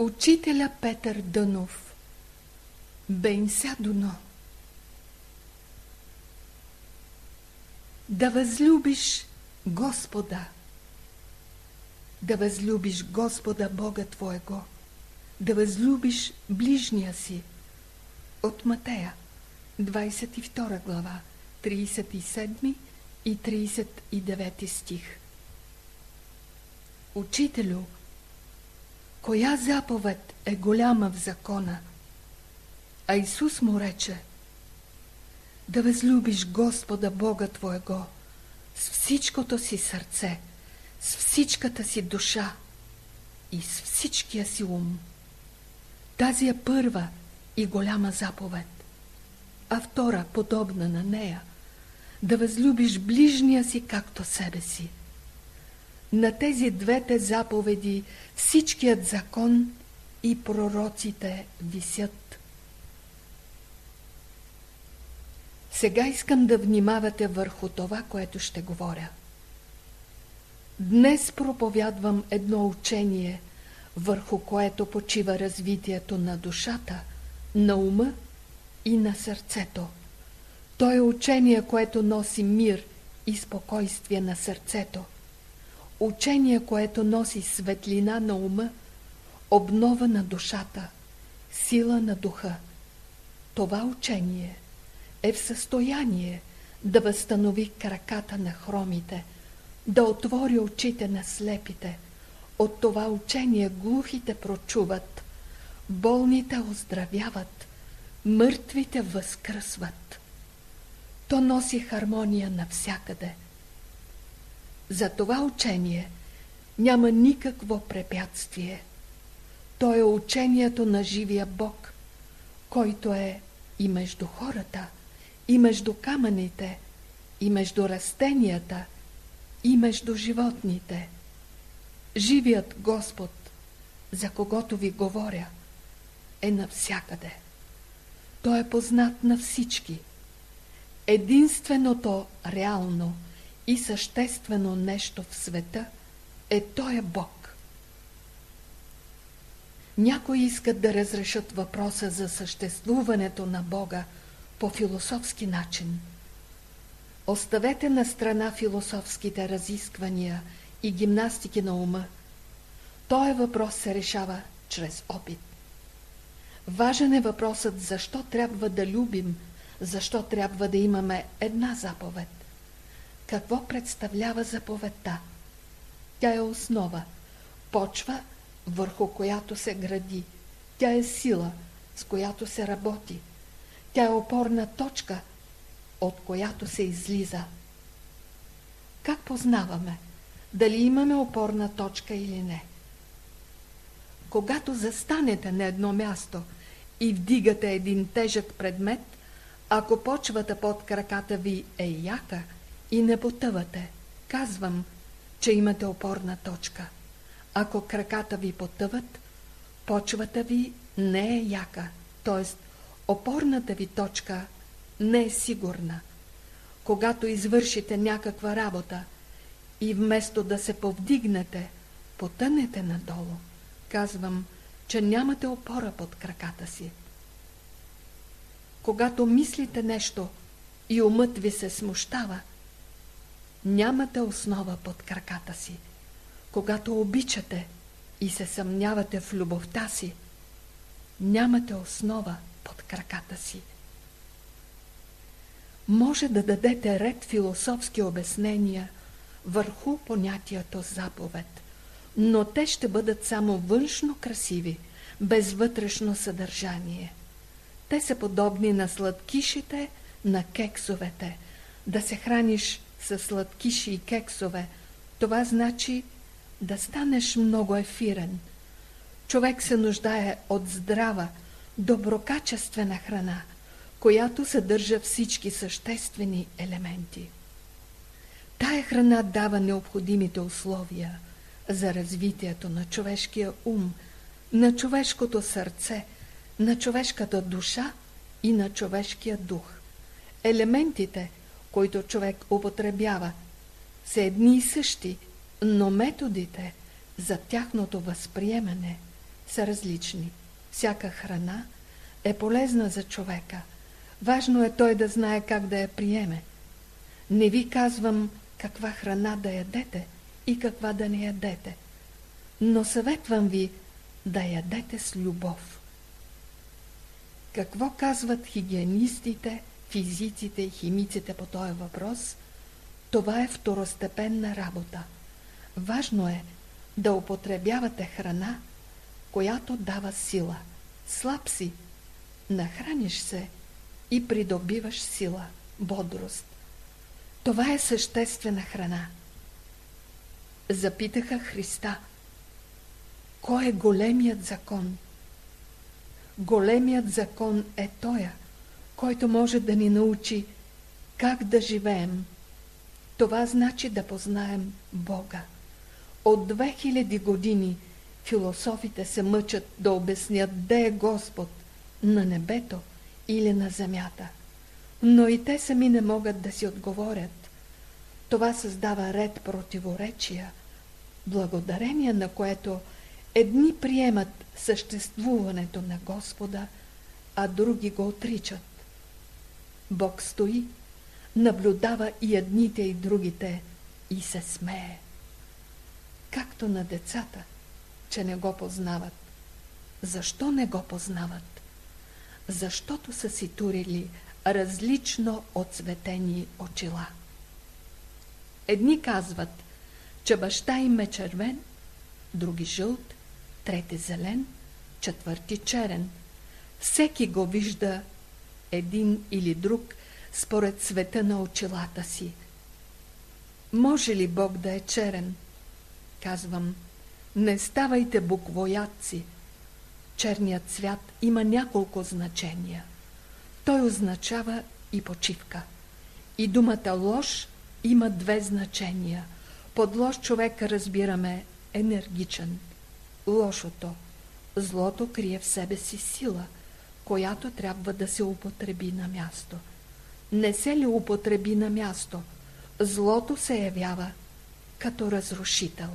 Учителя Петър Дънов. Бенся Дуно Да възлюбиш Господа. Да възлюбиш Господа Бога Твоего. Да възлюбиш ближния си. От Матея 22 глава 37 и 39 стих. Учителю, коя заповед е голяма в закона? А Исус му рече да възлюбиш Господа Бога Твоего с всичкото си сърце, с всичката си душа и с всичкия си ум. Тази е първа и голяма заповед, а втора, подобна на нея, да възлюбиш ближния си както себе си. На тези двете заповеди всичкият закон и пророците висят. Сега искам да внимавате върху това, което ще говоря. Днес проповядвам едно учение, върху което почива развитието на душата, на ума и на сърцето. То е учение, което носи мир и спокойствие на сърцето – учение, което носи светлина на ума, обнова на душата, сила на духа. Това учение е в състояние да възстанови краката на хромите, да отвори очите на слепите. От това учение глухите прочуват, болните оздравяват, мъртвите възкръсват. То носи хармония навсякъде – за това учение няма никакво препятствие. То е учението на живия Бог, който е и между хората, и между камъните, и между растенията, и между животните. Живият Господ, за когото ви говоря, е навсякъде. Той е познат на всички. Единственото реално – и съществено нещо в света е Той е Бог. Някои искат да разрешат въпроса за съществуването на Бога по философски начин. Оставете на страна философските разисквания и гимнастики на ума. Той въпрос се решава чрез опит. Важен е въпросът защо трябва да любим, защо трябва да имаме една заповед. Какво представлява заповедта? Тя е основа, почва, върху която се гради. Тя е сила, с която се работи. Тя е опорна точка, от която се излиза. Как познаваме дали имаме опорна точка или не? Когато застанете на едно място и вдигате един тежък предмет, ако почвата под краката ви е яка – и не потъвате. Казвам, че имате опорна точка. Ако краката ви потъват, почвата ви не е яка, т.е. опорната ви точка не е сигурна. Когато извършите някаква работа и вместо да се повдигнете, потънете надолу, казвам, че нямате опора под краката си. Когато мислите нещо и умът ви се смущава, нямате основа под краката си. Когато обичате и се съмнявате в любовта си, нямате основа под краката си. Може да дадете ред философски обяснения върху понятието заповед, но те ще бъдат само външно красиви, без вътрешно съдържание. Те са подобни на сладкишите, на кексовете. Да се храниш с сладкиши и кексове, това значи да станеш много ефирен. Човек се нуждае от здрава, доброкачествена храна, която съдържа всички съществени елементи. Тая храна дава необходимите условия за развитието на човешкия ум, на човешкото сърце, на човешката душа и на човешкия дух. Елементите – които човек употребява, са едни и същи, но методите за тяхното възприемане са различни. Всяка храна е полезна за човека. Важно е той да знае как да я приеме. Не ви казвам каква храна да ядете и каква да не ядете, но съветвам ви да ядете с любов. Какво казват хигиенистите, физиците и химиците по този въпрос? Това е второстепенна работа. Важно е да употребявате храна, която дава сила. Слаб си, нахраниш се и придобиваш сила, бодрост. Това е съществена храна. Запитаха Христа. Кой е големият закон? Големият закон е тоя, който може да ни научи как да живеем. Това значи да познаем Бога. От 2000 години философите се мъчат да обяснят де е Господ на небето или на земята. Но и те сами не могат да си отговорят. Това създава ред противоречия, благодарение на което едни приемат съществуването на Господа, а други го отричат. Бог стои, наблюдава и едните и другите и се смее. Както на децата, че не го познават. Защо не го познават? Защото са си турили различно отцветени очила. Едни казват, че баща им е червен, други жълт, трети зелен, четвърти черен. Всеки го вижда един или друг според света на очилата си. Може ли Бог да е черен? Казвам, не ставайте буквоядци. Черният цвят има няколко значения. Той означава и почивка. И думата лош има две значения. Под лош човек разбираме енергичен. Лошото, злото крие в себе си сила, която трябва да се употреби на място. Не се ли употреби на място, злото се явява като разрушител.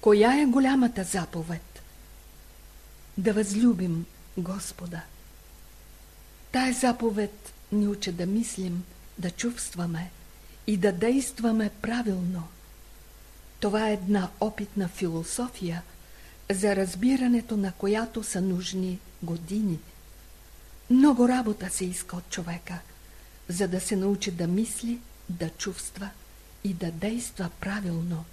Коя е голямата заповед? Да възлюбим Господа. Тая заповед ни учи да мислим, да чувстваме и да действаме правилно. Това е една опитна философия, за разбирането на която са нужни години. Много работа се иска от човека, за да се научи да мисли, да чувства и да действа правилно.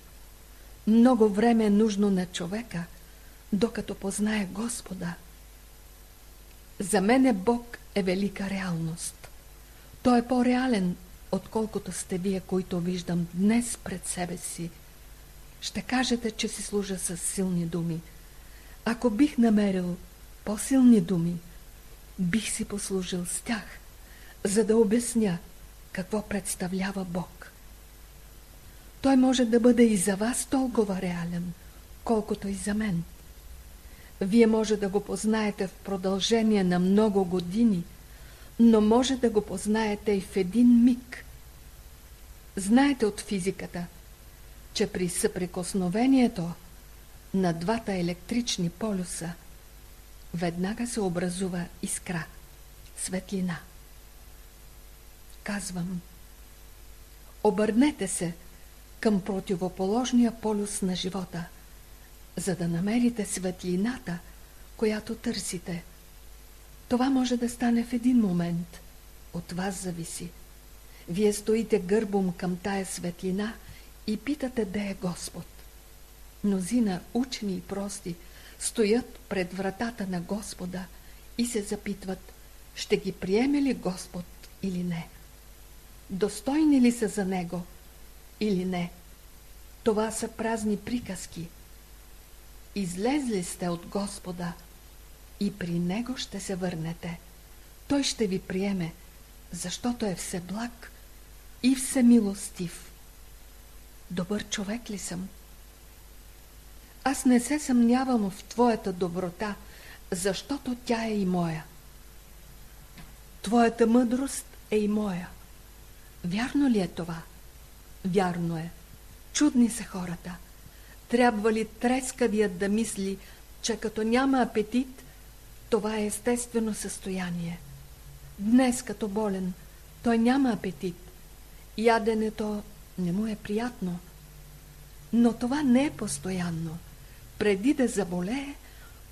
Много време е нужно на човека, докато познае Господа. За мене Бог е велика реалност. Той е по-реален, отколкото сте вие, които виждам днес пред себе си. Ще кажете, че си служа с силни думи. Ако бих намерил по-силни думи, бих си послужил с тях, за да обясня какво представлява Бог. Той може да бъде и за вас толкова реален, колкото и за мен. Вие може да го познаете в продължение на много години, но може да го познаете и в един миг. Знаете от физиката, че при съприкосновението на двата електрични полюса веднага се образува искра, светлина. Казвам, обърнете се – към противоположния полюс на живота, за да намерите светлината, която търсите. Това може да стане в един момент. От вас зависи. Вие стоите гърбом към тая светлина и питате де е Господ. Мнозина, учени и прости, стоят пред вратата на Господа и се запитват, ще ги приеме ли Господ или не. Достойни ли са за Него – или не. Това са празни приказки. Излезли сте от Господа и при Него ще се върнете. Той ще ви приеме, защото е всеблаг и всемилостив. Добър човек ли съм? Аз не се съмнявам в Твоята доброта, защото тя е и моя. Твоята мъдрост е и моя. Вярно ли е това? Вярно е. Чудни са хората. Трябва ли трескавият да мисли, че като няма апетит, това е естествено състояние. Днес като болен, той няма апетит. Яденето не му е приятно. Но това не е постоянно. Преди да заболее,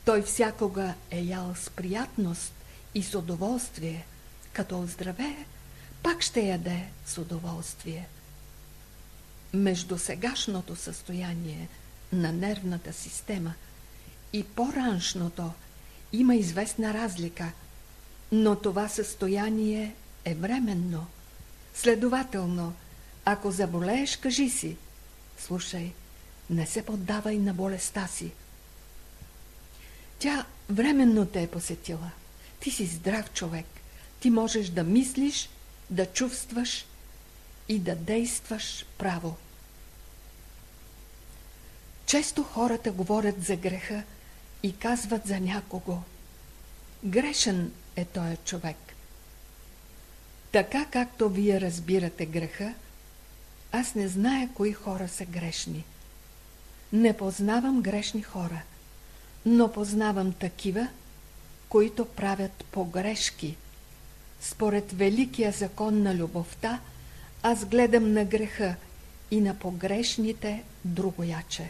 той всякога е ял с приятност и с удоволствие. Като оздравее, пак ще яде с удоволствие. Между сегашното състояние на нервната система и по-раншното има известна разлика, но това състояние е временно. Следователно, ако заболееш, кажи си, слушай, не се поддавай на болестта си. Тя временно те е посетила. Ти си здрав човек. Ти можеш да мислиш, да чувстваш и да действаш право. Често хората говорят за греха и казват за някого. Грешен е този човек. Така както вие разбирате греха, аз не зная кои хора са грешни. Не познавам грешни хора, но познавам такива, които правят погрешки. Според великия закон на любовта, аз гледам на греха и на погрешните другояче.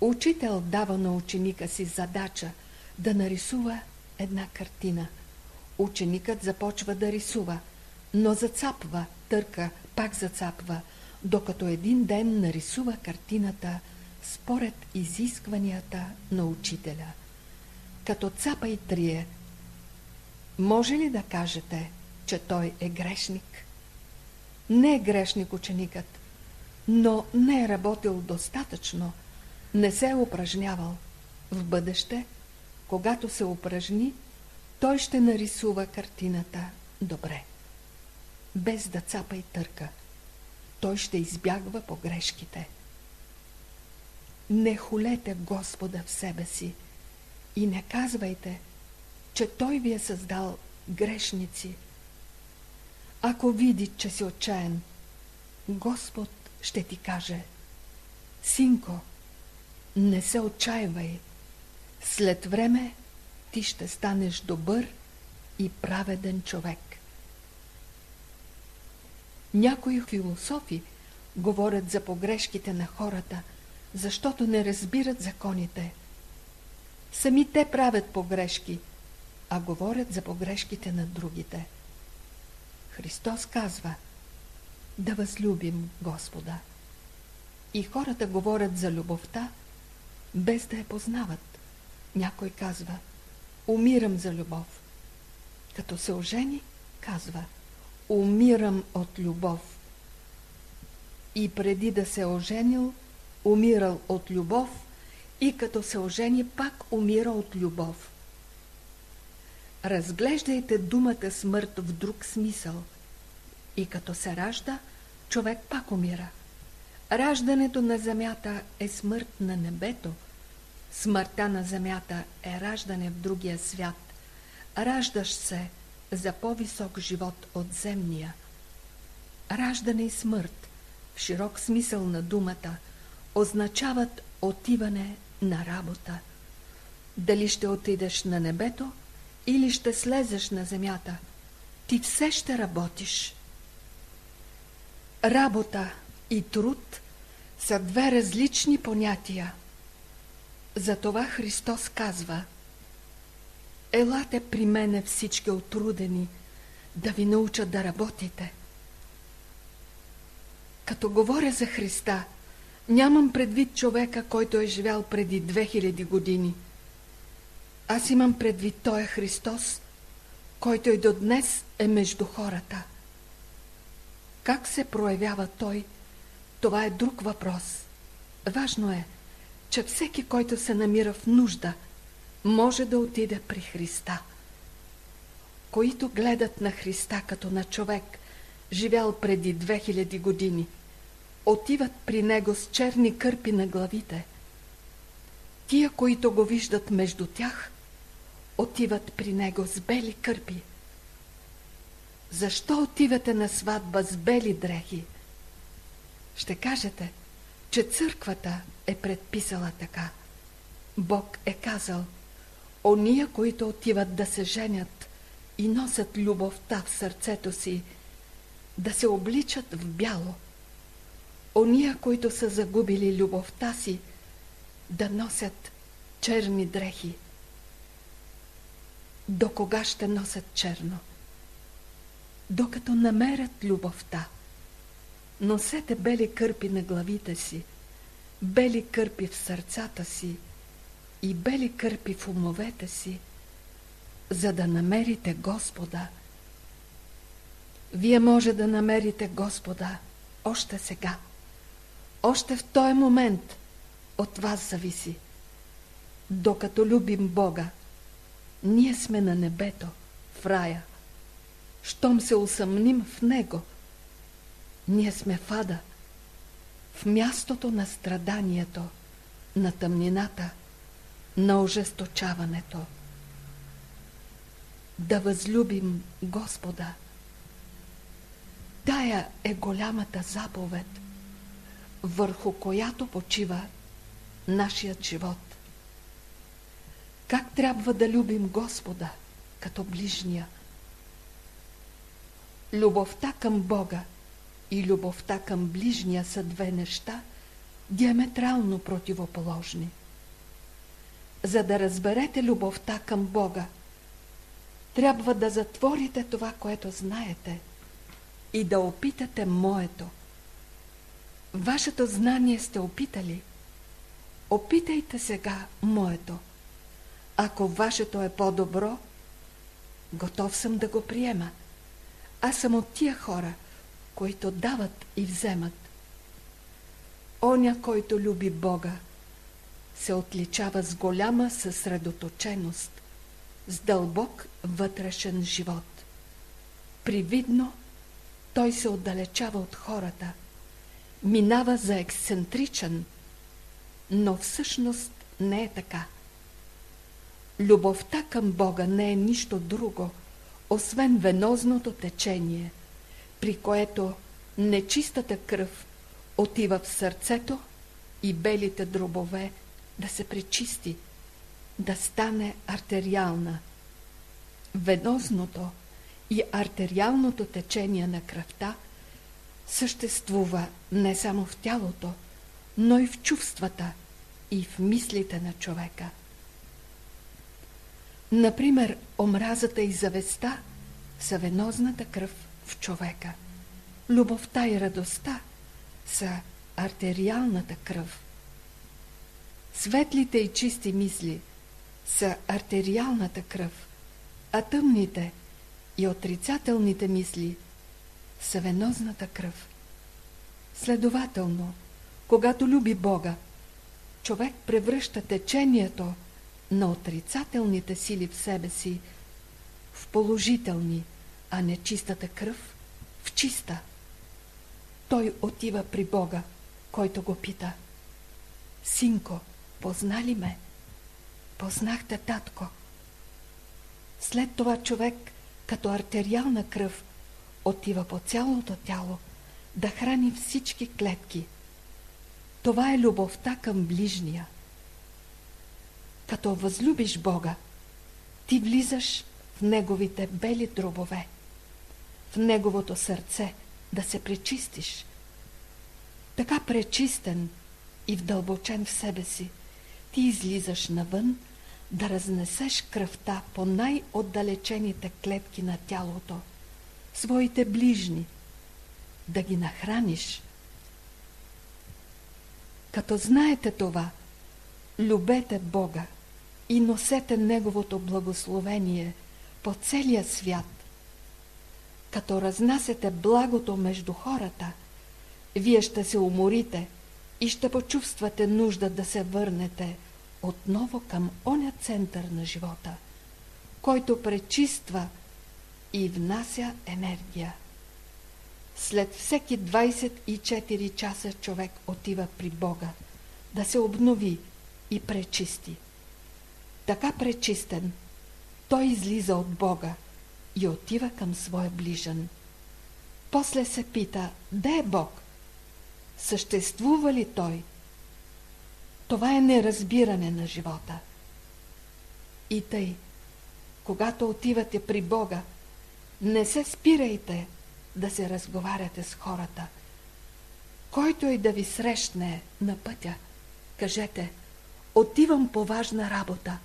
Учител дава на ученика си задача да нарисува една картина. Ученикът започва да рисува, но зацапва, търка, пак зацапва, докато един ден нарисува картината според изискванията на учителя. Като цапа и трие, може ли да кажете, че той е грешник? Не е грешник ученикът, но не е работил достатъчно, не се е упражнявал. В бъдеще, когато се упражни, той ще нарисува картината добре. Без да цапа и търка. Той ще избягва погрешките. Не хулете Господа в себе си и не казвайте, че Той ви е създал грешници. Ако види, че си отчаян, Господ ще ти каже Синко, не се отчаивай. След време ти ще станеш добър и праведен човек. Някои философи говорят за погрешките на хората, защото не разбират законите. Сами те правят погрешки, а говорят за погрешките на другите. Христос казва да възлюбим Господа. И хората говорят за любовта, без да я познават. Някой казва, умирам за любов. Като се ожени, казва, умирам от любов. И преди да се оженил, умирал от любов и като се ожени, пак умира от любов. Разглеждайте думата смърт в друг смисъл. И като се ражда, човек пак умира. Раждането на земята е смърт на небето. Смъртта на земята е раждане в другия свят. Раждаш се за по-висок живот от земния. Раждане и смърт, в широк смисъл на думата, означават отиване на работа. Дали ще отидеш на небето или ще слезеш на земята, ти все ще работиш. Работа и труд са две различни понятия. Затова Христос казва Елате при мене всички отрудени, да ви науча да работите. Като говоря за Христа, нямам предвид човека, който е живял преди 2000 години. Аз имам предвид Той е Христос, който и до днес е между хората. Как се проявява Той – това е друг въпрос. Важно е, че всеки, който се намира в нужда, може да отиде при Христа. Които гледат на Христа като на човек, живял преди 2000 години, отиват при Него с черни кърпи на главите. Тия, които го виждат между тях, отиват при Него с бели кърпи. Защо отивате на сватба с бели дрехи? Ще кажете, че църквата е предписала така. Бог е казал, ония, които отиват да се женят и носят любовта в сърцето си, да се обличат в бяло. Ония, които са загубили любовта си, да носят черни дрехи. До кога ще носят черно? Докато намерят любовта. Носете бели кърпи на главите си, бели кърпи в сърцата си и бели кърпи в умовете си, за да намерите Господа. Вие може да намерите Господа още сега. Още в този момент от вас зависи. Докато любим Бога, ние сме на небето, в рая. Щом се усъмним в Него, ние сме в ада, в мястото на страданието, на тъмнината, на ожесточаването. Да възлюбим Господа. Тая е голямата заповед, върху която почива нашият живот. Как трябва да любим Господа като ближния? Любовта към Бога и любовта към ближния са две неща, диаметрално противоположни. За да разберете любовта към Бога, трябва да затворите това, което знаете и да опитате моето. Вашето знание сте опитали. Опитайте сега моето. Ако вашето е по-добро, готов съм да го приема. Аз съм от тия хора, които дават и вземат. Оня, който люби Бога, се отличава с голяма съсредоточеност, с дълбок вътрешен живот. Привидно той се отдалечава от хората, минава за ексцентричен, но всъщност не е така. Любовта към Бога не е нищо друго, освен венозното течение, при което нечистата кръв отива в сърцето и белите дробове да се пречисти, да стане артериална. Венозното и артериалното течение на кръвта съществува не само в тялото, но и в чувствата и в мислите на човека. Например, омразата и завестта са венозната кръв в човека. Любовта и радостта са артериалната кръв. Светлите и чисти мисли са артериалната кръв, а тъмните и отрицателните мисли са венозната кръв. Следователно, когато люби Бога, човек превръща течението на отрицателните сили в себе си в положителни, а не чистата кръв в чиста. Той отива при Бога, който го пита. Синко, позна ли ме? Познахте татко. След това човек, като артериална кръв, отива по цялото тяло да храни всички клетки. Това е любовта към ближния. Като възлюбиш Бога, ти влизаш в Неговите бели дробове, в Неговото сърце да се пречистиш. Така пречистен и вдълбочен в себе си, ти излизаш навън да разнесеш кръвта по най-отдалечените клетки на тялото, своите ближни, да ги нахраниш. Като знаете това, любете Бога и носете Неговото благословение по целия свят. Като разнасяте благото между хората, вие ще се уморите и ще почувствате нужда да се върнете отново към оня център на живота, който пречиства и внася енергия. След всеки 24 часа човек отива при Бога да се обнови и пречисти. Така пречистен, той излиза от Бога и отива към своя ближен. После се пита, де е Бог? съществува ли той? Това е неразбиране на живота. И тъй, когато отивате при Бога, не се спирайте да се разговаряте с хората. Който и да ви срещне на пътя, кажете, отивам по важна работа.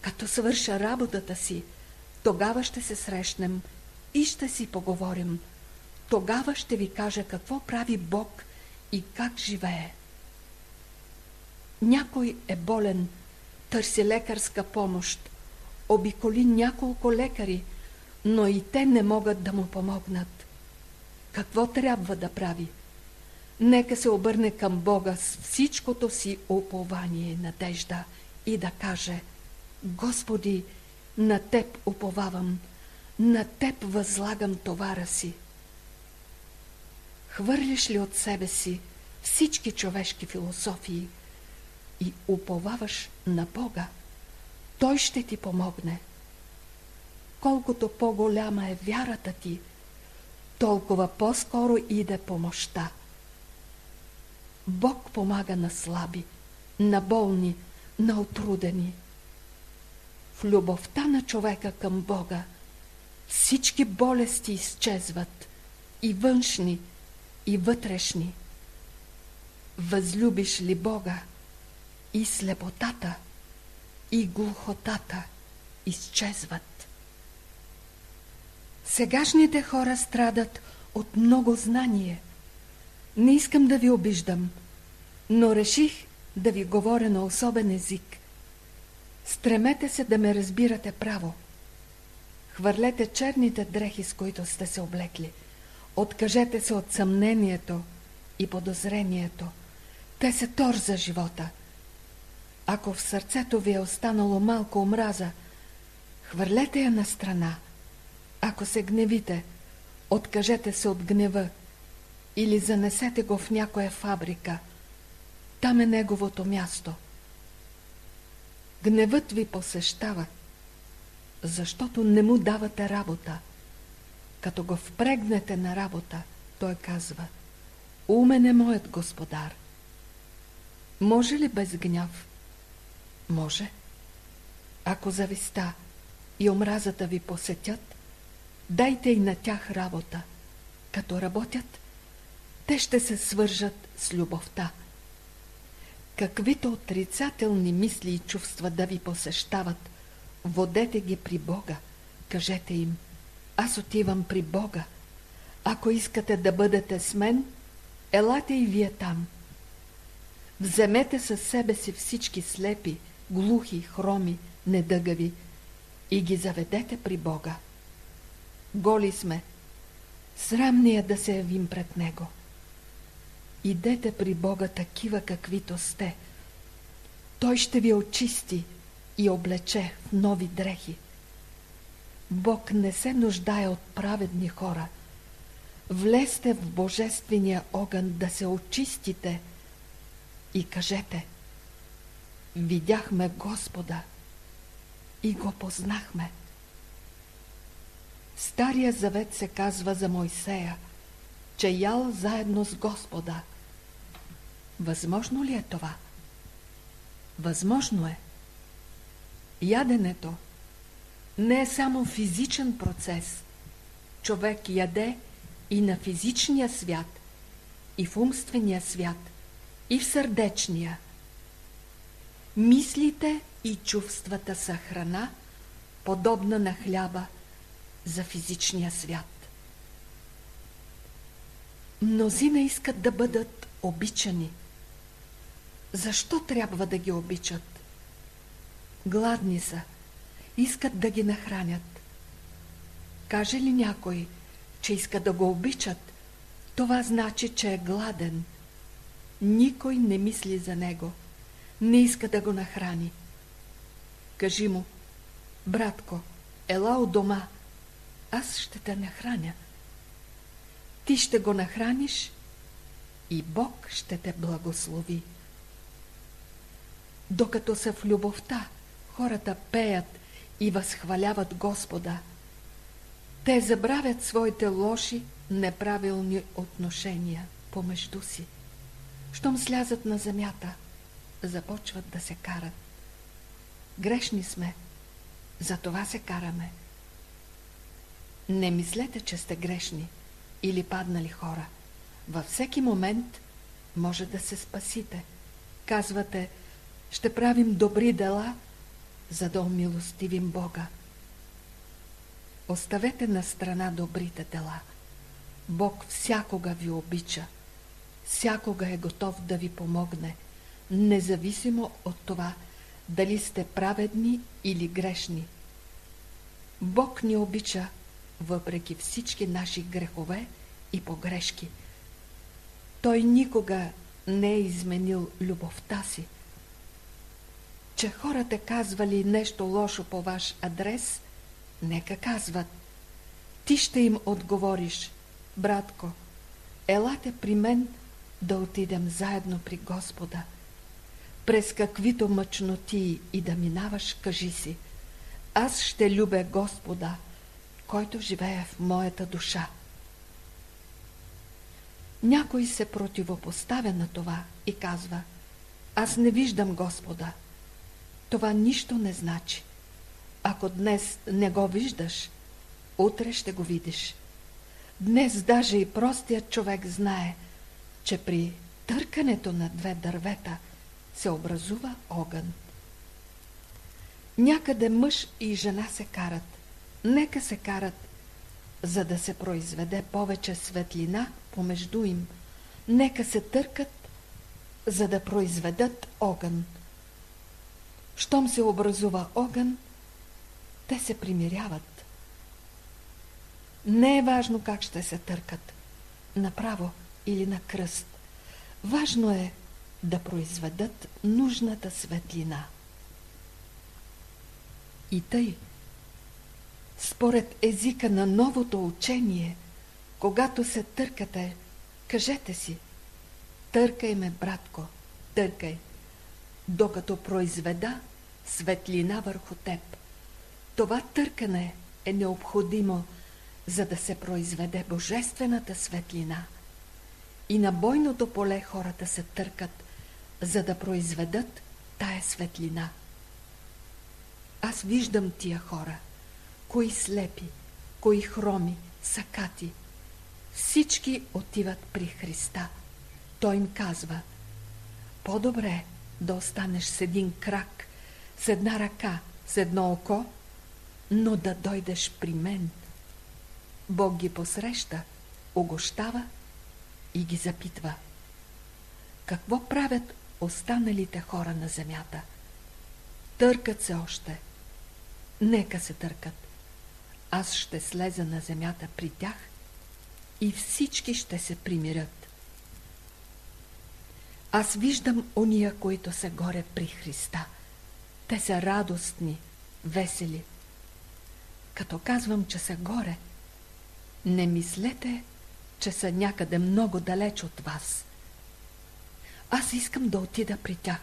Като свърша работата си, тогава ще се срещнем и ще си поговорим. Тогава ще ви кажа какво прави Бог и как живее. Някой е болен, търси лекарска помощ, обиколи няколко лекари, но и те не могат да му помогнат. Какво трябва да прави? Нека се обърне към Бога с всичкото си упование надежда и да каже Господи, на Теб уповавам, на Теб възлагам товара си. Хвърлиш ли от себе си всички човешки философии и уповаваш на Бога, Той ще ти помогне. Колкото по-голяма е вярата ти, толкова по-скоро иде помощта. Бог помага на слаби, на болни, на отрудени. В любовта на човека към Бога всички болести изчезват, и външни, и вътрешни. Възлюбиш ли Бога, и слепотата, и глухотата изчезват. Сегашните хора страдат от много знание. Не искам да ви обиждам, но реших да ви говоря на особен език. Стремете се да ме разбирате право. Хвърлете черните дрехи, с които сте се облекли. Откажете се от съмнението и подозрението. Те се тор за живота. Ако в сърцето ви е останало малко омраза, хвърлете я на страна. Ако се гневите, откажете се от гнева или занесете го в някоя фабрика. Там е неговото място. Гневът ви посещава, защото не му давате работа. Като го впрегнете на работа, той казва Умен е моят господар. Може ли без гняв? Може. Ако зависта и омразата ви посетят, дайте и на тях работа. Като работят, те ще се свържат с любовта. Каквито отрицателни мисли и чувства да ви посещават, водете ги при Бога. Кажете им, аз отивам при Бога. Ако искате да бъдете с мен, елате и вие там. Вземете със себе си всички слепи, глухи, хроми, недъгави и ги заведете при Бога. Голи сме, срамни е да се явим пред Него. Идете при Бога такива, каквито сте. Той ще ви очисти и облече в нови дрехи. Бог не се нуждае от праведни хора. Влезте в Божествения огън да се очистите и кажете Видяхме Господа и го познахме. Стария завет се казва за Мойсея, че ял заедно с Господа. Възможно ли е това? Възможно е. Яденето не е само физичен процес. Човек яде и на физичния свят, и в умствения свят, и в сърдечния. Мислите и чувствата са храна, подобна на хляба за физичния свят. Мнозина искат да бъдат обичани. Защо трябва да ги обичат? Гладни са, искат да ги нахранят. Каже ли някой, че иска да го обичат, това значи, че е гладен. Никой не мисли за него. Не иска да го нахрани. Кажи му, братко, ела у дома, аз ще те нахраня. Ти ще го нахраниш и Бог ще те благослови. Докато са в любовта, хората пеят и възхваляват Господа. Те забравят своите лоши, неправилни отношения помежду си. Щом слязат на земята, започват да се карат. Грешни сме, за това се караме. Не мислете, че сте грешни или паднали хора. Във всеки момент може да се спасите. Казвате, ще правим добри дела, за да умилостивим Бога. Оставете на страна добрите дела. Бог всякога ви обича. Всякога е готов да ви помогне, независимо от това, дали сте праведни или грешни. Бог ни обича, въпреки всички наши грехове и погрешки. Той никога не е изменил любовта си. Че хората казвали нещо лошо по ваш адрес, нека казват. Ти ще им отговориш, братко, елате при мен да отидем заедно при Господа. През каквито мъчноти и да минаваш, кажи си, аз ще любя Господа, който живее в моята душа. Някой се противопоставя на това и казва Аз не виждам Господа. Това нищо не значи. Ако днес не го виждаш, утре ще го видиш. Днес даже и простият човек знае, че при търкането на две дървета се образува огън. Някъде мъж и жена се карат. Нека се карат, за да се произведе повече светлина помежду им. Нека се търкат, за да произведат огън. Щом се образува огън, те се примиряват. Не е важно как ще се търкат, направо или на кръст. Важно е да произведат нужната светлина. И тъй, според езика на новото учение, когато се търкате, кажете си, търкай ме, братко, търкай, докато произведа светлина върху теб. Това търкане е необходимо, за да се произведе божествената светлина. И на бойното поле хората се търкат, за да произведат тая светлина. Аз виждам тия хора, кои слепи, кои хроми, сакати. Всички отиват при Христа. Той им казва, по-добре да останеш с един крак, с една ръка, с едно око, но да дойдеш при мен. Бог ги посреща, огощава и ги запитва. Какво правят останалите хора на земята? Търкат се още. Нека се търкат. Аз ще слеза на земята при тях и всички ще се примирят. Аз виждам ония, които са горе при Христа. Те са радостни, весели. Като казвам, че са горе, не мислете, че са някъде много далеч от вас. Аз искам да отида при тях.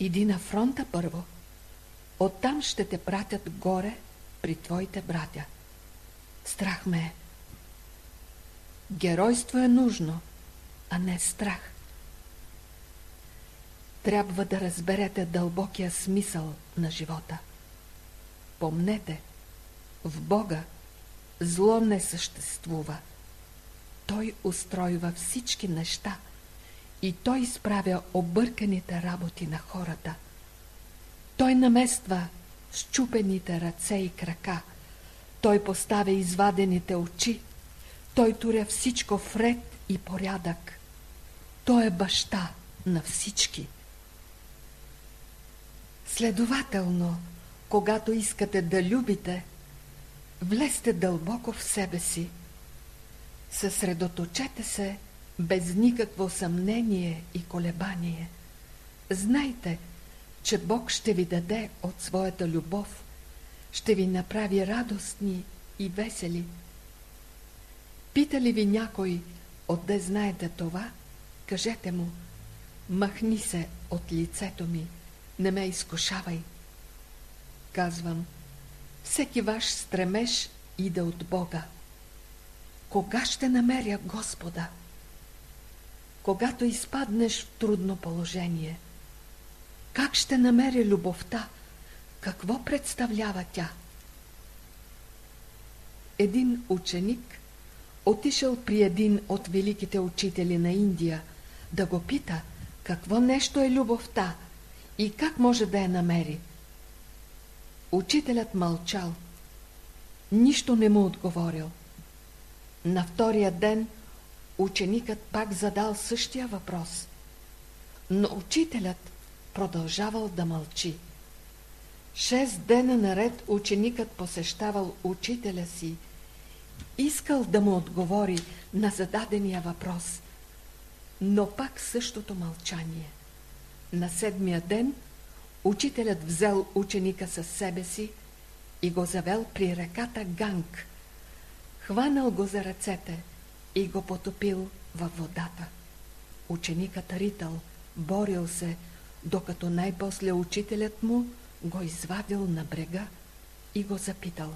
Иди на фронта първо. Оттам ще те пратят горе при твоите братя. Страх ме е. Геройство е нужно, а не страх. Трябва да разберете дълбокия смисъл на живота. Помнете, в Бога зло не съществува. Той устройва всички неща и той изправя обърканите работи на хората. Той намества щупените ръце и крака. Той поставя извадените очи. Той туря всичко в ред и порядък. Той е баща на всички. Следователно, когато искате да любите, влезте дълбоко в себе си. Съсредоточете се без никакво съмнение и колебание. Знайте, че Бог ще ви даде от своята любов, ще ви направи радостни и весели. Пита ли ви някой, отде знаете това, кажете му, махни се от лицето ми, не ме изкушавай. Казвам, всеки ваш стремеж иде от Бога. Кога ще намеря Господа? когато изпаднеш в трудно положение. Как ще намери любовта? Какво представлява тя? Един ученик отишъл при един от великите учители на Индия да го пита какво нещо е любовта и как може да я намери. Учителят мълчал. Нищо не му отговорил. На втория ден ученикът пак задал същия въпрос. Но учителят продължавал да мълчи. Шест дена наред ученикът посещавал учителя си, искал да му отговори на зададения въпрос, но пак същото мълчание. На седмия ден учителят взел ученика със себе си и го завел при реката Ганг. Хванал го за ръцете и го потопил във водата. Ученикът ритал, борил се, докато най-после учителят му го извадил на брега и го запитал.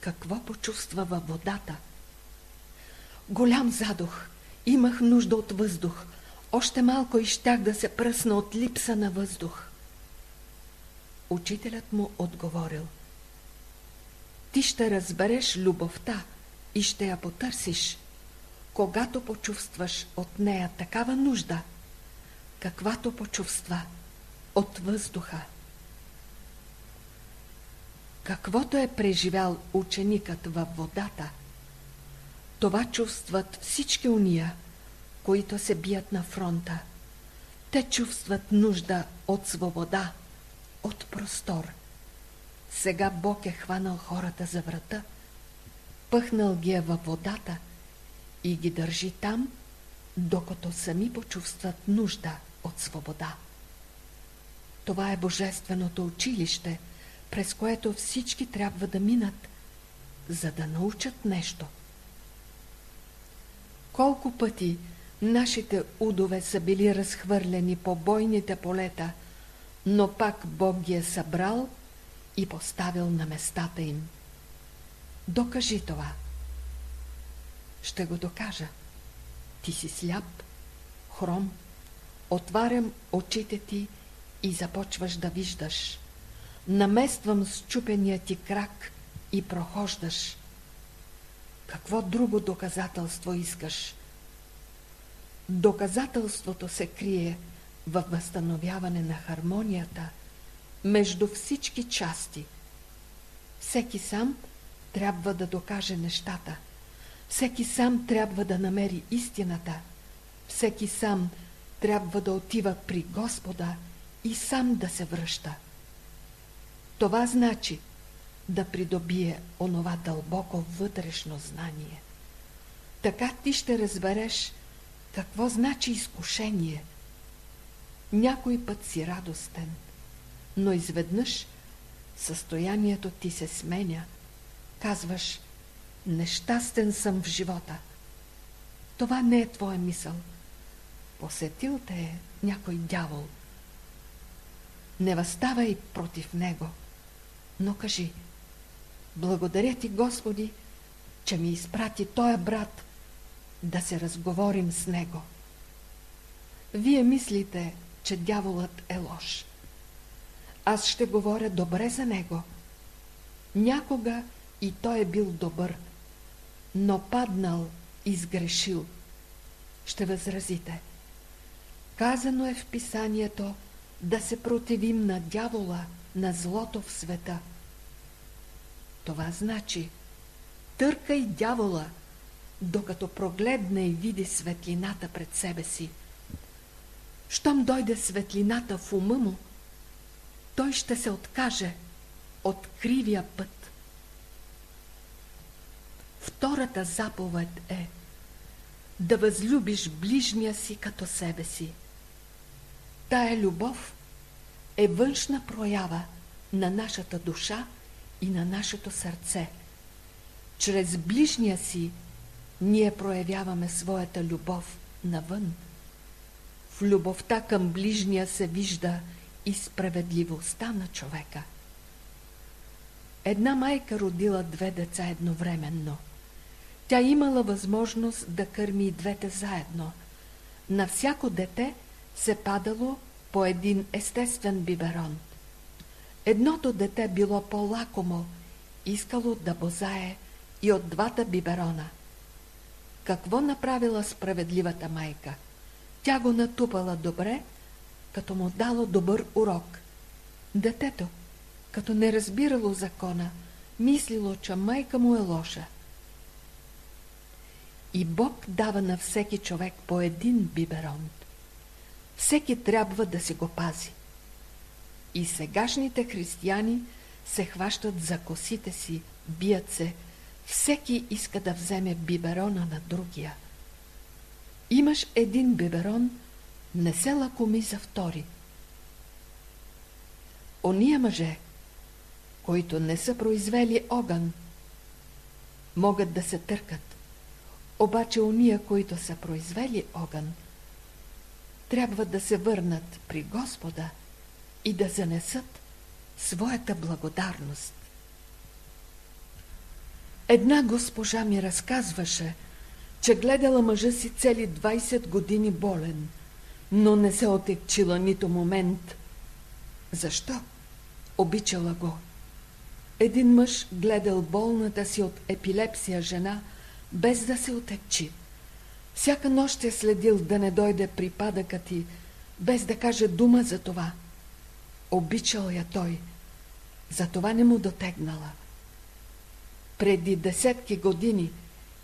Какво почувства във водата? Голям задух, имах нужда от въздух, още малко и щях да се пръсна от липса на въздух. Учителят му отговорил. Ти ще разбереш любовта и ще я потърсиш, когато почувстваш от нея такава нужда, каквато почувства от въздуха. Каквото е преживял ученикът във водата, това чувстват всички уния, които се бият на фронта. Те чувстват нужда от свобода, от простор. Сега Бог е хванал хората за врата, пъхнал ги е във водата и ги държи там, докато сами почувстват нужда от свобода. Това е Божественото училище, през което всички трябва да минат, за да научат нещо. Колко пъти нашите удове са били разхвърлени по бойните полета, но пак Бог ги е събрал и поставил на местата им. Докажи това. Ще го докажа. Ти си сляп, хром, отварям очите ти и започваш да виждаш. Намествам счупения ти крак и прохождаш. Какво друго доказателство искаш? Доказателството се крие във възстановяване на хармонията между всички части. Всеки сам трябва да докаже нещата. Всеки сам трябва да намери истината. Всеки сам трябва да отива при Господа и сам да се връща. Това значи да придобие онова дълбоко вътрешно знание. Така ти ще разбереш какво значи изкушение. Някой път си радостен, но изведнъж състоянието ти се сменя. Казваш, нещастен съм в живота. Това не е твоя мисъл. Посетил те е някой дявол. Не възставай против него, но кажи, благодаря ти, Господи, че ми изпрати тоя брат, да се разговорим с него. Вие мислите, че дяволът е лош. Аз ще говоря добре за него. Някога и той е бил добър, но паднал и сгрешил. Ще възразите. Казано е в писанието да се противим на дявола, на злото в света. Това значи търкай дявола, докато прогледне и види светлината пред себе си. Щом дойде светлината в ума му, той ще се откаже от кривия път. Втората заповед е да възлюбиш ближния си като себе си. Тая любов е външна проява на нашата душа и на нашето сърце. Чрез ближния си ние проявяваме своята любов навън. В любовта към ближния се вижда и справедливостта на човека. Една майка родила две деца едновременно. Тя имала възможност да кърми и двете заедно, на всяко дете се падало по един естествен биберон. Едното дете било по-лакомо, искало да бозае и от двата биберона. Какво направила справедливата майка? Тя го натупала добре, като му дало добър урок. Детето, като не разбирало закона, мислило, че майка му е лоша. И Бог дава на всеки човек по един биберон. Всеки трябва да си го пази. И сегашните християни се хващат за косите си, бият се, всеки иска да вземе биберона на другия. Имаш един биберон, не се лакоми за втори. Ония мъже, които не са произвели огън, могат да се търкат. Обаче ония, които са произвели огън, трябва да се върнат при Господа и да занесат своята благодарност. Една госпожа ми разказваше, че гледала мъжа си цели 20 години болен, но не се отекчила нито момент. Защо? Обичала го. Един мъж гледал болната си от епилепсия жена, без да се отекчи. Всяка нощ е следил да не дойде припадъкът ти, без да каже дума за това. Обичал я той, затова не му дотегнала. Преди десетки години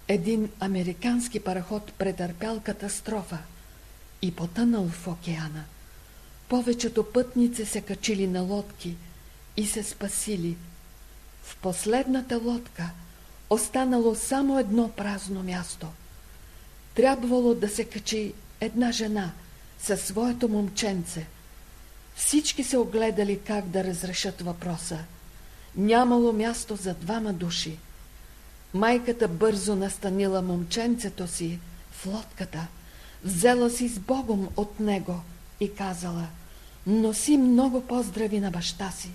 един американски параход претърпял катастрофа и потънал в океана. Повечето пътници се качили на лодки и се спасили. В последната лодка останало само едно празно място. Трябвало да се качи една жена със своето момченце. Всички се огледали как да разрешат въпроса. Нямало място за двама души. Майката бързо настанила момченцето си в лодката, взела си с Богом от него и казала «Носи много поздрави на баща си».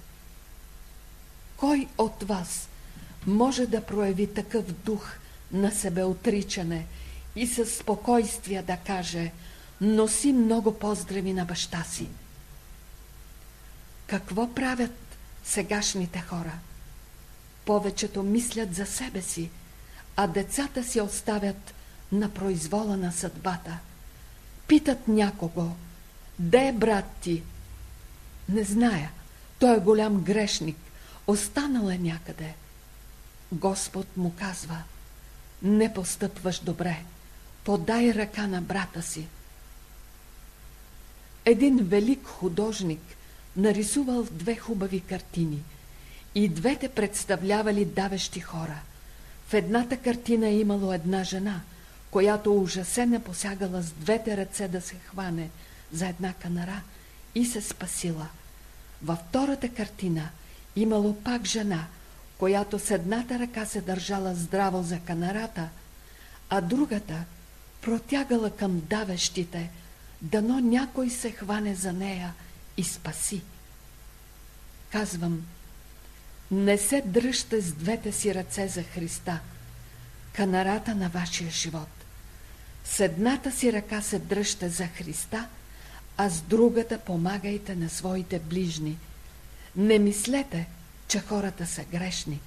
Кой от вас може да прояви такъв дух на себеотричане и със спокойствие да каже «Носи много поздрави на баща си». Какво правят сегашните хора? Повечето мислят за себе си, а децата си оставят на произвола на съдбата. Питат някого, де брат ти? Не зная, той е голям грешник, останал е някъде. Господ му казва, не постъпваш добре, подай ръка на брата си. Един велик художник нарисувал две хубави картини – и двете представлявали давещи хора. В едната картина е имало една жена, която ужасена посягала с двете ръце да се хване за една канара и се спасила. Във втората картина имало пак жена, която с едната ръка се държала здраво за канарата, а другата протягала към давещите, дано някой се хване за нея и спаси. Казвам, не се дръжте с двете си ръце за Христа, канарата на вашия живот. С едната си ръка се дръжте за Христа, а с другата помагайте на своите ближни. Не мислете, че хората са грешни.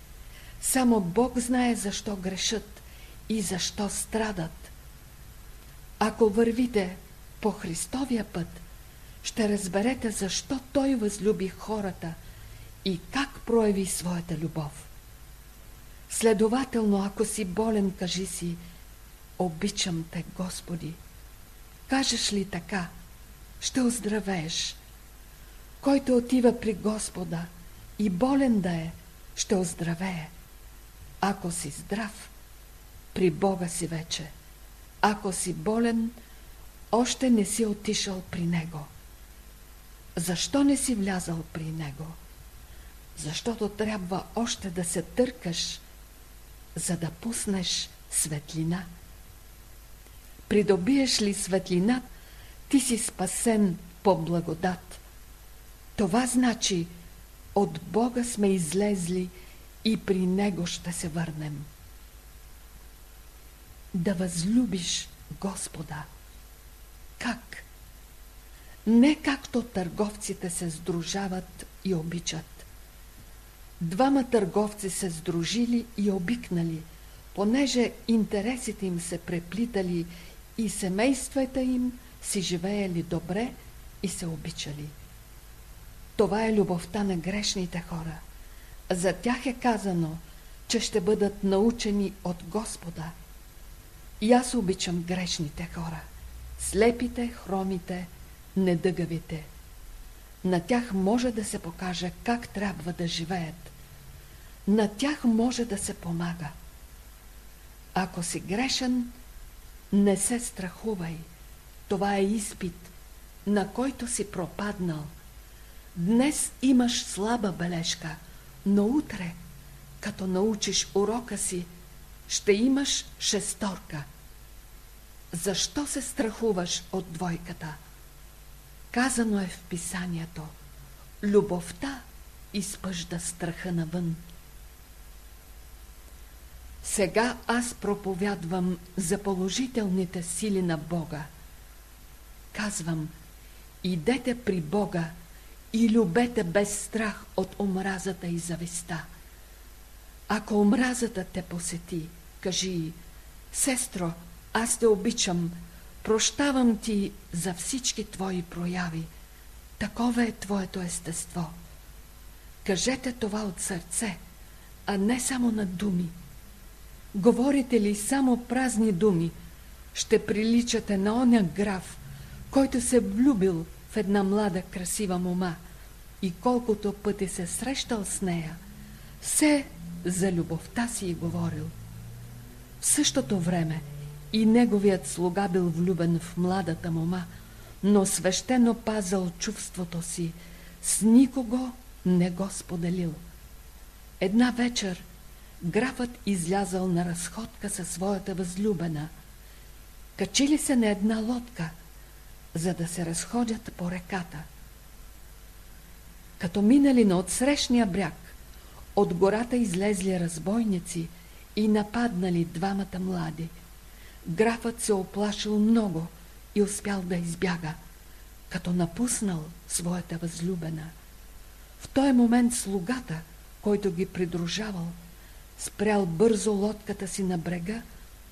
Само Бог знае защо грешат и защо страдат. Ако вървите по Христовия път, ще разберете защо Той възлюби хората – и как прояви своята любов. Следователно, ако си болен, кажи си, обичам те, Господи. Кажеш ли така, ще оздравееш. Който отива при Господа и болен да е, ще оздравее. Ако си здрав, при Бога си вече. Ако си болен, още не си отишъл при Него. Защо не си влязал при Него? защото трябва още да се търкаш, за да пуснеш светлина. Придобиеш ли светлина, ти си спасен по благодат. Това значи, от Бога сме излезли и при Него ще се върнем. Да възлюбиш Господа. Как? Не както търговците се сдружават и обичат. Двама търговци се сдружили и обикнали, понеже интересите им се преплитали и семействата им си живеели добре и се обичали. Това е любовта на грешните хора. За тях е казано, че ще бъдат научени от Господа. И аз обичам грешните хора. Слепите, хромите, недъгавите. На тях може да се покаже как трябва да живеят. На тях може да се помага. Ако си грешен, не се страхувай. Това е изпит, на който си пропаднал. Днес имаш слаба бележка, но утре, като научиш урока си, ще имаш шесторка. Защо се страхуваш от двойката? Казано е в писанието. Любовта изпъжда страха навън. Сега аз проповядвам за положителните сили на Бога. Казвам, идете при Бога и любете без страх от омразата и зависта. Ако омразата те посети, кажи, сестро, аз те обичам, прощавам ти за всички твои прояви. Такова е твоето естество. Кажете това от сърце, а не само на думи. Говорите ли само празни думи, ще приличате на оня граф, който се влюбил в една млада красива мома и колкото пъти се срещал с нея, все за любовта си е говорил. В същото време и неговият слуга бил влюбен в младата мома, но свещено пазал чувството си, с никого не го споделил. Една вечер графът излязал на разходка със своята възлюбена. Качили се на една лодка, за да се разходят по реката. Като минали на отсрещния бряг, от гората излезли разбойници и нападнали двамата млади. Графът се оплашил много и успял да избяга, като напуснал своята възлюбена. В този момент слугата, който ги придружавал, спрял бързо лодката си на брега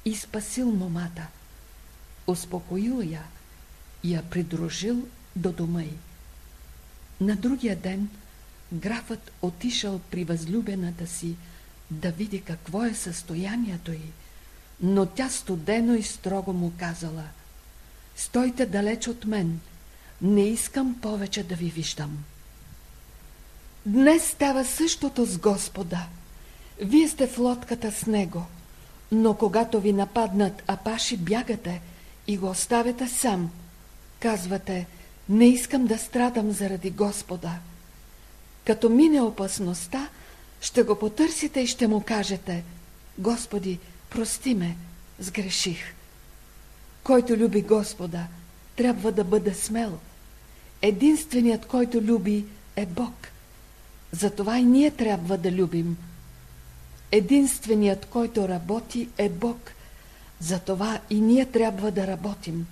и спасил момата. Успокоил я и я придружил до дома й. На другия ден графът отишъл при възлюбената си да види какво е състоянието й, но тя студено и строго му казала «Стойте далеч от мен, не искам повече да ви виждам». Днес става същото с Господа – вие сте в лодката с него, но когато ви нападнат апаши, бягате и го оставяте сам. Казвате, не искам да страдам заради Господа. Като мине опасността, ще го потърсите и ще му кажете, Господи, прости ме, сгреших. Който люби Господа, трябва да бъде смел. Единственият, който люби, е Бог. Затова и ние трябва да любим – Единственият, който работи, е Бог. Затова и ние трябва да работим.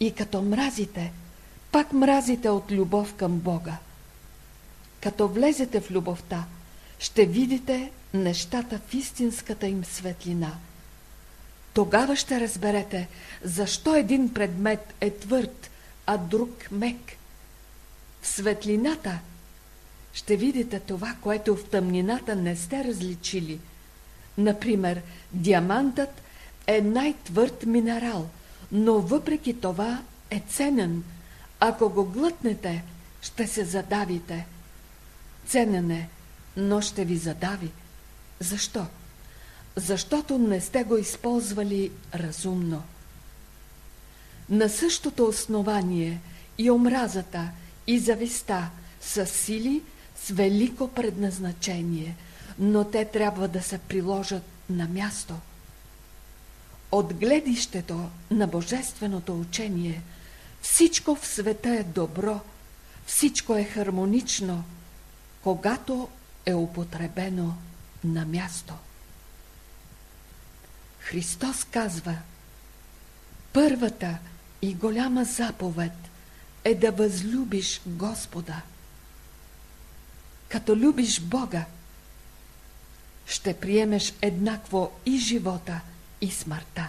И като мразите, пак мразите от любов към Бога. Като влезете в любовта, ще видите нещата в истинската им светлина. Тогава ще разберете, защо един предмет е твърд, а друг мек. В светлината – ще видите това, което в тъмнината не сте различили. Например, диамантът е най-твърд минерал, но въпреки това е ценен. Ако го глътнете, ще се задавите. Ценен е, но ще ви задави. Защо? Защото не сте го използвали разумно. На същото основание и омразата, и зависта са сили, с велико предназначение, но те трябва да се приложат на място. От гледището на Божественото учение всичко в света е добро, всичко е хармонично, когато е употребено на място. Христос казва, първата и голяма заповед е да възлюбиш Господа. Като любиш Бога, ще приемеш еднакво и живота, и смъртта.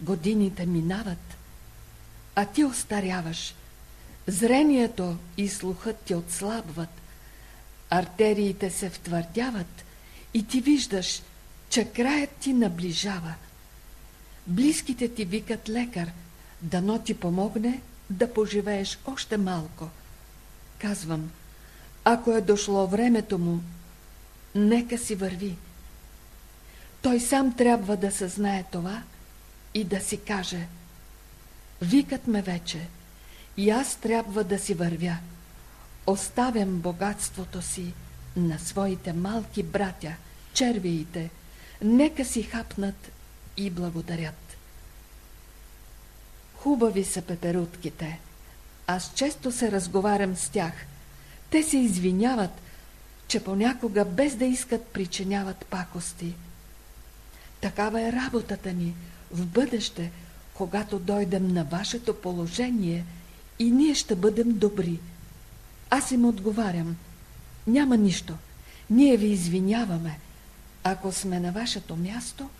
Годините минават, а ти остаряваш. Зрението и слухът ти отслабват, артериите се втвърдяват и ти виждаш, че краят ти наближава. Близките ти викат лекар, дано ти помогне да поживееш още малко. Казвам, ако е дошло времето му, нека си върви. Той сам трябва да съзнае това и да си каже Викат ме вече и аз трябва да си вървя. Оставям богатството си на своите малки братя, червиите, нека си хапнат и благодарят. Хубави са пеперутките. Аз често се разговарям с тях. Те се извиняват, че понякога без да искат причиняват пакости. Такава е работата ни в бъдеще, когато дойдем на вашето положение и ние ще бъдем добри. Аз им отговарям. Няма нищо. Ние ви извиняваме. Ако сме на вашето място,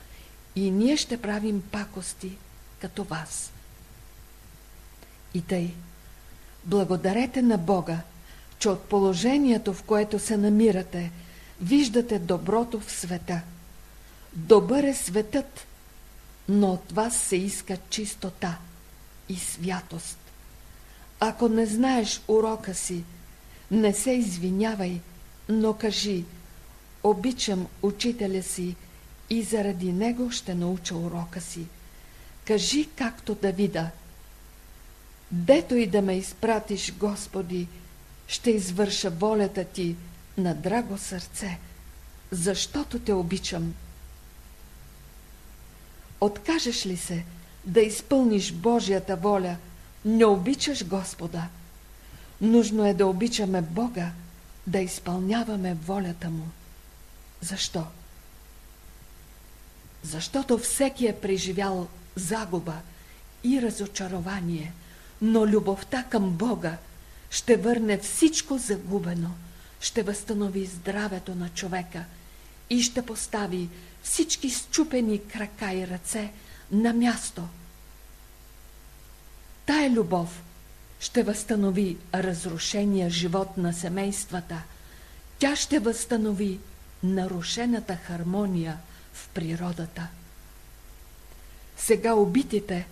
и ние ще правим пакости като вас. И тъй, благодарете на Бога, че от положението, в което се намирате, виждате доброто в света. Добър е светът, но от вас се иска чистота и святост. Ако не знаеш урока си, не се извинявай, но кажи, обичам учителя си и заради него ще науча урока си. Кажи както Давида. Дето и да ме изпратиш, Господи, ще извърша волята Ти на драго сърце, защото Те обичам. Откажеш ли се да изпълниш Божията воля, не обичаш Господа. Нужно е да обичаме Бога, да изпълняваме волята Му. Защо? Защото всеки е преживял загуба и разочарование, но любовта към Бога ще върне всичко загубено, ще възстанови здравето на човека и ще постави всички счупени крака и ръце на място. Тая любов ще възстанови разрушения живот на семействата. Тя ще възстанови нарушената хармония в природата. Сега убитите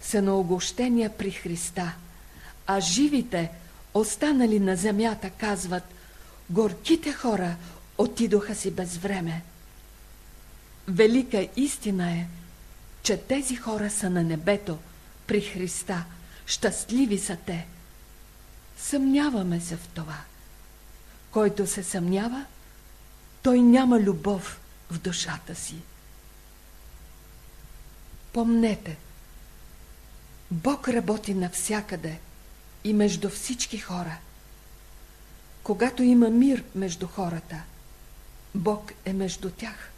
са на огощения при Христа, а живите, останали на земята, казват горките хора отидоха си без време. Велика истина е, че тези хора са на небето, при Христа. Щастливи са те. Съмняваме се в това. Който се съмнява, той няма любов в душата си. Помнете, Бог работи навсякъде и между всички хора. Когато има мир между хората, Бог е между тях.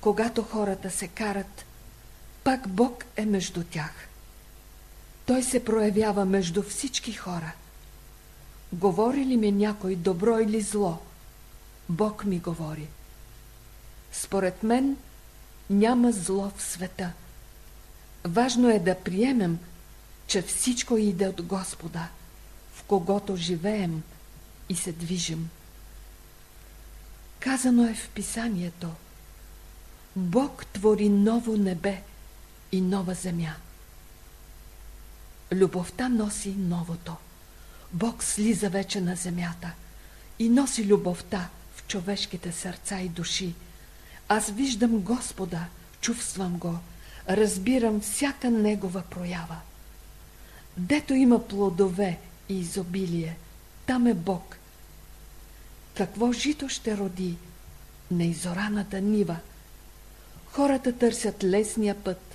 Когато хората се карат, пак Бог е между тях. Той се проявява между всички хора. Говори ли ми някой добро или зло? Бог ми говори. Според мен няма зло в света. Важно е да приемем, че всичко иде от Господа, в когото живеем и се движим. Казано е в писанието Бог твори ново небе и нова земя. Любовта носи новото. Бог слиза вече на земята и носи любовта в човешките сърца и души. Аз виждам Господа, чувствам го, разбирам всяка Негова проява. Дето има плодове и изобилие, там е Бог. Какво жито ще роди на изораната нива? Хората търсят лесния път.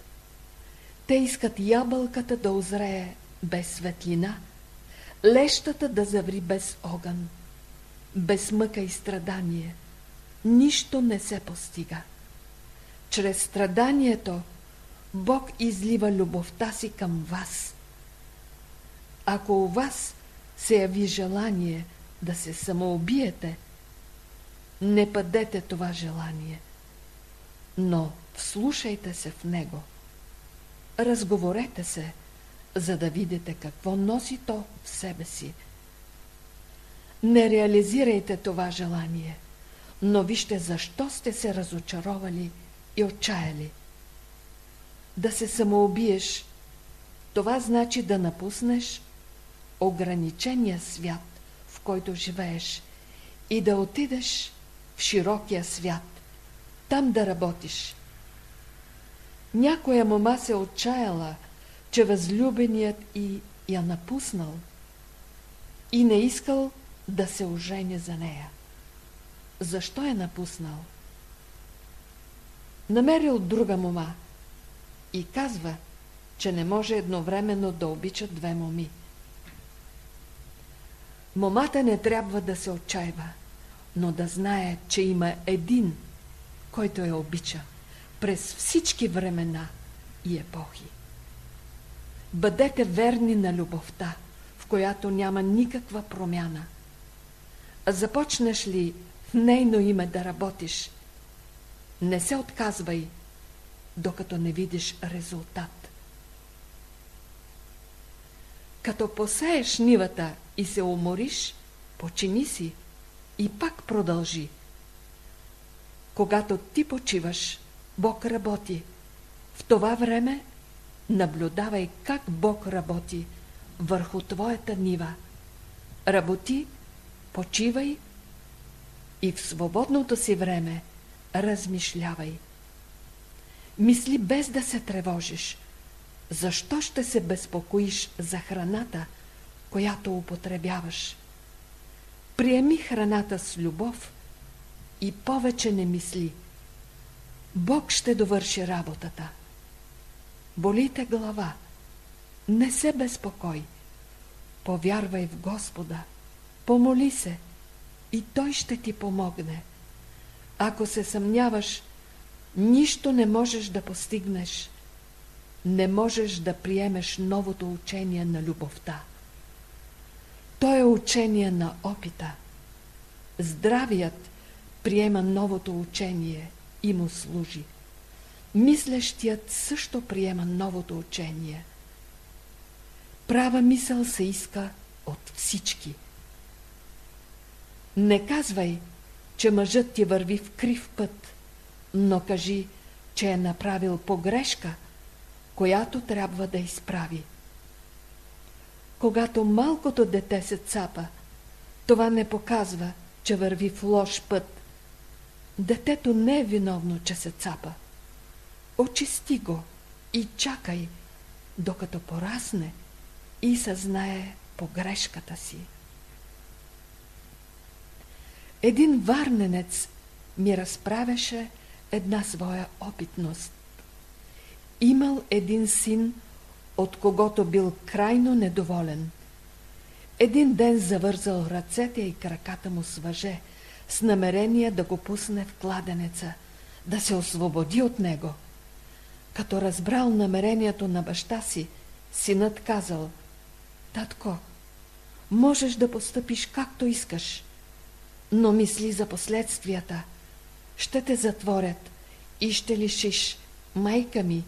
Те искат ябълката да озрее без светлина, лещата да заври без огън, без мъка и страдание – нищо не се постига. Чрез страданието Бог излива любовта си към вас. Ако у вас се яви желание да се самоубиете, не падете това желание, но вслушайте се в него. Разговорете се, за да видите какво носи то в себе си. Не реализирайте това желание, но вижте защо сте се разочаровали и отчаяли. Да се самоубиеш, това значи да напуснеш ограничения свят, в който живееш и да отидеш в широкия свят, там да работиш. Някоя мома се отчаяла, че възлюбеният и я напуснал и не искал да се ожени за нея. Защо е напуснал? Намерил друга мома и казва, че не може едновременно да обича две моми. Момата не трябва да се отчаива, но да знае, че има един, който я обича през всички времена и епохи. Бъдете верни на любовта, в която няма никаква промяна. Започнеш ли в нейно име да работиш, не се отказвай, докато не видиш резултат. Като посееш нивата и се умориш, почини си и пак продължи. Когато ти почиваш, Бог работи. В това време наблюдавай как Бог работи върху твоята нива. Работи, почивай и в свободното си време размишлявай. Мисли без да се тревожиш. Защо ще се безпокоиш за храната, която употребяваш? Приеми храната с любов и повече не мисли. Бог ще довърши работата. Болите глава. Не се безпокой. Повярвай в Господа. Помоли се и Той ще ти помогне. Ако се съмняваш, нищо не можеш да постигнеш. Не можеш да приемеш новото учение на любовта. То е учение на опита. Здравият приема новото учение и му служи. Мислещият също приема новото учение. Права мисъл се иска от всички. Не казвай, че мъжът ти върви в крив път, но кажи, че е направил погрешка, която трябва да изправи. Когато малкото дете се цапа, това не показва, че върви в лош път. Детето не е виновно, че се цапа. Очисти го и чакай, докато порасне и съзнае погрешката си. Един варненец ми разправяше една своя опитност. Имал един син, от когото бил крайно недоволен. Един ден завързал ръцете и краката му с въже, с намерение да го пусне в кладенеца, да се освободи от него. Като разбрал намерението на баща си, синът казал, «Татко, можеш да постъпиш както искаш, но мисли за последствията. Ще те затворят и ще лишиш майка ми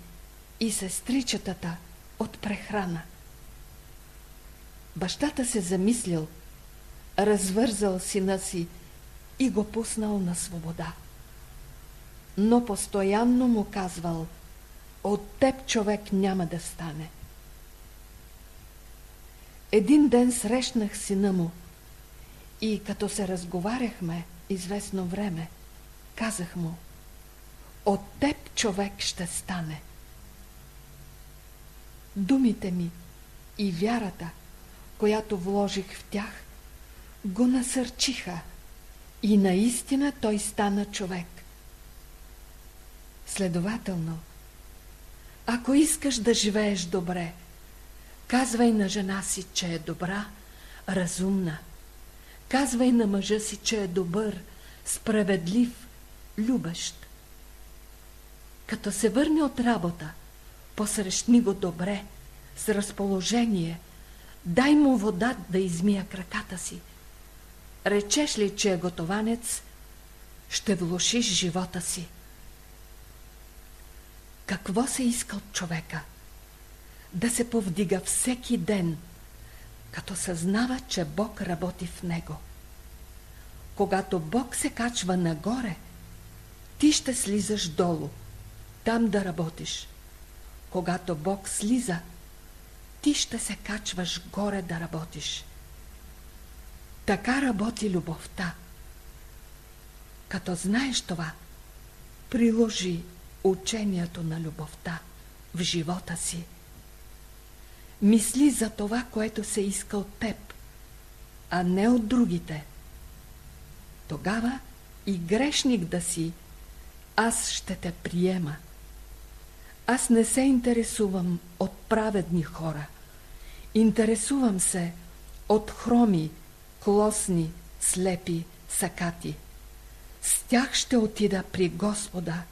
и сестричетата от прехрана. Бащата се замислил, развързал сина си и го пуснал на свобода. Но постоянно му казвал, от теб човек няма да стане. Един ден срещнах сина му и като се разговаряхме известно време, казах му, от теб човек ще стане. Думите ми и вярата, която вложих в тях, го насърчиха и наистина той стана човек. Следователно, ако искаш да живееш добре, казвай на жена си, че е добра, разумна. Казвай на мъжа си, че е добър, справедлив, любещ. Като се върне от работа, посрещни го добре, с разположение, дай му вода да измия краката си. Речеш ли, че е готованец, ще влушиш живота си. Какво се иска от човека? Да се повдига всеки ден, като съзнава, че Бог работи в него. Когато Бог се качва нагоре, ти ще слизаш долу, там да работиш. Когато Бог слиза, ти ще се качваш горе да работиш. Така работи любовта. Като знаеш това, приложи учението на любовта в живота си. Мисли за това, което се иска от теб, а не от другите. Тогава и грешник да си, аз ще те приема. Аз не се интересувам от праведни хора. Интересувам се от хроми, клосни, слепи, сакати. С тях ще отида при Господа,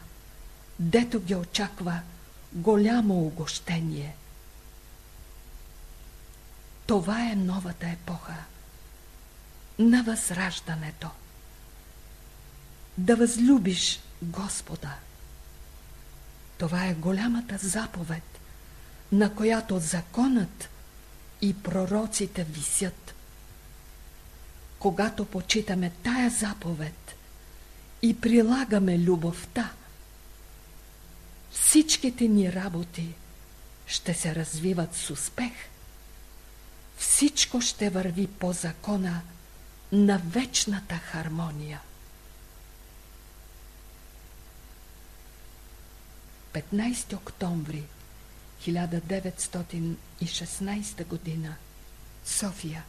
дето ги очаква голямо огощение. Това е новата епоха на възраждането. Да възлюбиш Господа. Това е голямата заповед, на която законът и пророците висят. Когато почитаме тая заповед и прилагаме любовта, всичките ни работи ще се развиват с успех. Всичко ще върви по закона на вечната хармония. 15 октомври 1916 година София